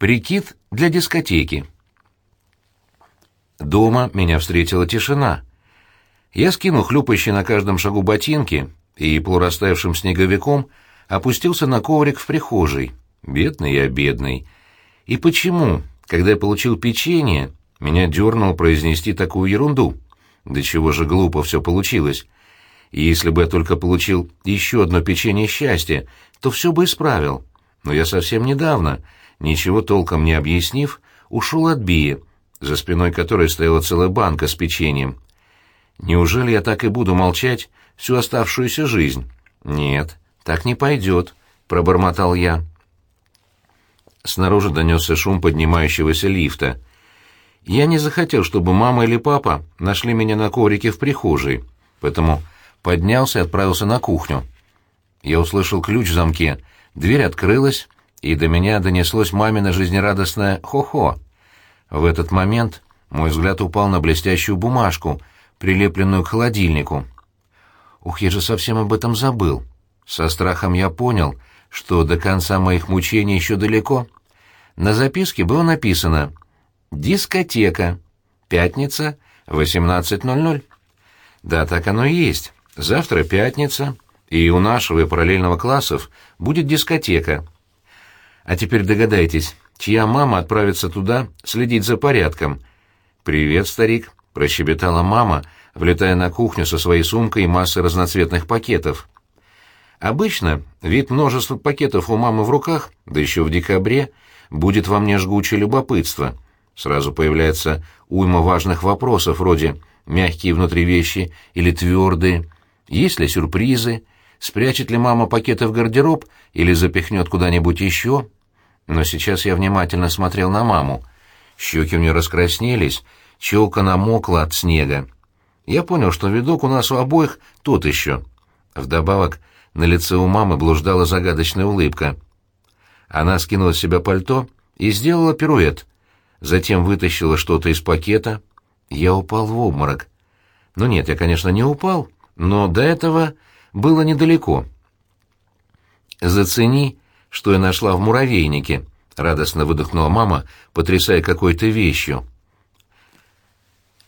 Прикид для дискотеки. Дома меня встретила тишина. Я скинул хлюпающие на каждом шагу ботинки и полурастаявшим снеговиком опустился на коврик в прихожей. Бедный я, бедный. И почему, когда я получил печенье, меня дернуло произнести такую ерунду? Да чего же глупо все получилось. И если бы я только получил еще одно печенье счастья, то все бы исправил. Но я совсем недавно, ничего толком не объяснив, ушел от Бии, за спиной которой стояла целая банка с печеньем. Неужели я так и буду молчать всю оставшуюся жизнь? Нет, так не пойдет, — пробормотал я. Снаружи донесся шум поднимающегося лифта. Я не захотел, чтобы мама или папа нашли меня на коврике в прихожей, поэтому поднялся и отправился на кухню. Я услышал ключ в замке, дверь открылась, и до меня донеслось мамино жизнерадостное «хо-хо». В этот момент мой взгляд упал на блестящую бумажку, прилепленную к холодильнику. Ух, я же совсем об этом забыл. Со страхом я понял, что до конца моих мучений еще далеко. На записке было написано «Дискотека. Пятница, 18.00». Да, так оно и есть. Завтра пятница, и у нашего и параллельного классов будет дискотека. А теперь догадайтесь, чья мама отправится туда следить за порядком. «Привет, старик», — прощебетала мама, влетая на кухню со своей сумкой и массой разноцветных пакетов. Обычно вид множества пакетов у мамы в руках, да еще в декабре, будет во мне жгучее любопытство. Сразу появляется уйма важных вопросов вроде «мягкие внутри вещи» или «твердые», есть ли сюрпризы, спрячет ли мама пакеты в гардероб или запихнет куда-нибудь еще. Но сейчас я внимательно смотрел на маму. Щеки у нее раскраснелись, челка намокла от снега. Я понял, что видок у нас у обоих тот еще. Вдобавок, на лице у мамы блуждала загадочная улыбка. Она скинула с себя пальто и сделала пируэт. Затем вытащила что-то из пакета. Я упал в обморок. Ну нет, я, конечно, не упал, но до этого было недалеко. «Зацени, что я нашла в муравейнике», — радостно выдохнула мама, потрясая какой-то вещью.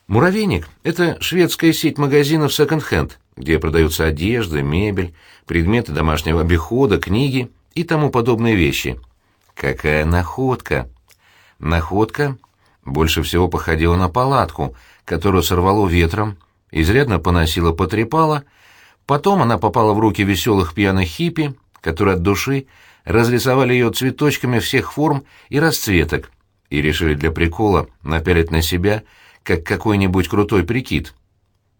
Муравейник — это шведская сеть магазинов секонд-хенд, где продаются одежда, мебель, предметы домашнего обихода, книги и тому подобные вещи. Какая находка! Находка больше всего походила на палатку, которую сорвало ветром, изрядно поносила-потрепала, потом она попала в руки веселых пьяных хиппи, которые от души разрисовали ее цветочками всех форм и расцветок и решили для прикола напялить на себя как какой-нибудь крутой прикид.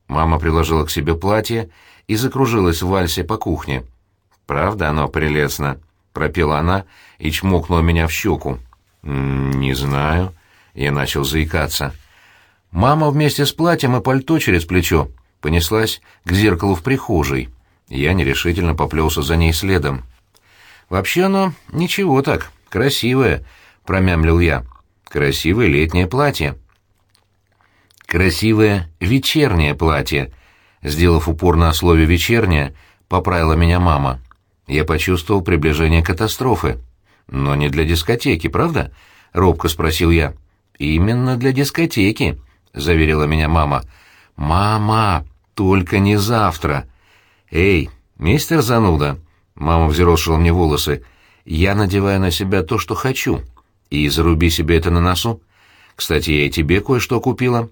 Мама приложила к себе платье и закружилась в вальсе по кухне. «Правда оно прелестно?» — пропела она и чмокнула меня в щеку. «Не знаю», — я начал заикаться. Мама вместе с платьем и пальто через плечо понеслась к зеркалу в прихожей. Я нерешительно поплелся за ней следом. «Вообще оно ничего так, красивое», — промямлил я. «Красивое летнее платье». «Красивое вечернее платье», — сделав упор на слове «вечернее», поправила меня мама. Я почувствовал приближение катастрофы. «Но не для дискотеки, правда?» — робко спросил я. «Именно для дискотеки», — заверила меня мама. «Мама, только не завтра!» «Эй, мистер зануда!» — мама взъерошила мне волосы. «Я надеваю на себя то, что хочу. И заруби себе это на носу. Кстати, я и тебе кое-что купила».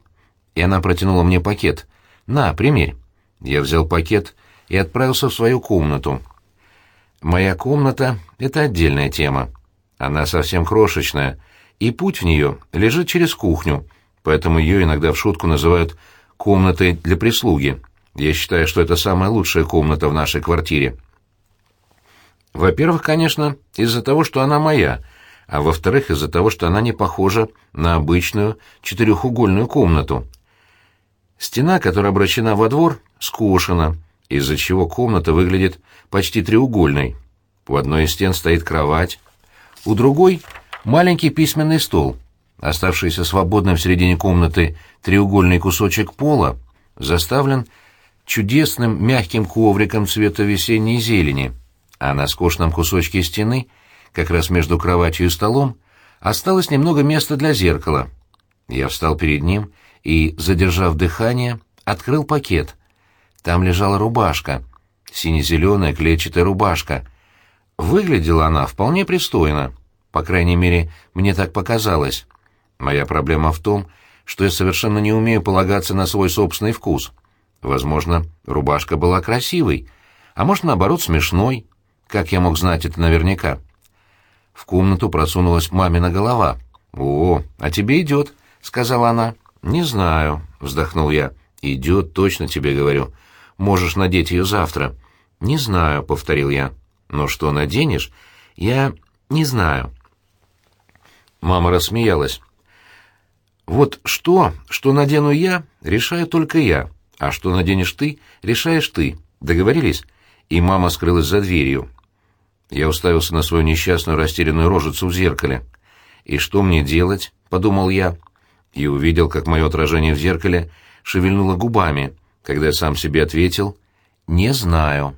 И она протянула мне пакет. «На, примерь». Я взял пакет и отправился в свою комнату. Моя комната — это отдельная тема. Она совсем крошечная, и путь в нее лежит через кухню — поэтому ее иногда в шутку называют «комнатой для прислуги». Я считаю, что это самая лучшая комната в нашей квартире. Во-первых, конечно, из-за того, что она моя, а во-вторых, из-за того, что она не похожа на обычную четырехугольную комнату. Стена, которая обращена во двор, скошена, из-за чего комната выглядит почти треугольной. У одной из стен стоит кровать, у другой — маленький письменный стол — Оставшийся свободным в середине комнаты треугольный кусочек пола заставлен чудесным мягким ковриком цвета весенней зелени, а на скошенном кусочке стены, как раз между кроватью и столом, Осталось немного места для зеркала. Я встал перед ним и, задержав дыхание, открыл пакет. Там лежала рубашка, сине-зеленая клетчатая рубашка. Выглядела она вполне пристойно, по крайней мере, мне так показалось. Моя проблема в том, что я совершенно не умею полагаться на свой собственный вкус. Возможно, рубашка была красивой, а может, наоборот, смешной. Как я мог знать это наверняка? В комнату просунулась мамина голова. «О, а тебе идет», — сказала она. «Не знаю», — вздохнул я. «Идет, точно тебе говорю. Можешь надеть ее завтра». «Не знаю», — повторил я. «Но что наденешь?» «Я не знаю». Мама рассмеялась. «Вот что, что надену я, решаю только я, а что наденешь ты, решаешь ты. Договорились?» И мама скрылась за дверью. Я уставился на свою несчастную растерянную рожицу в зеркале. «И что мне делать?» — подумал я. И увидел, как мое отражение в зеркале шевельнуло губами, когда я сам себе ответил «Не знаю».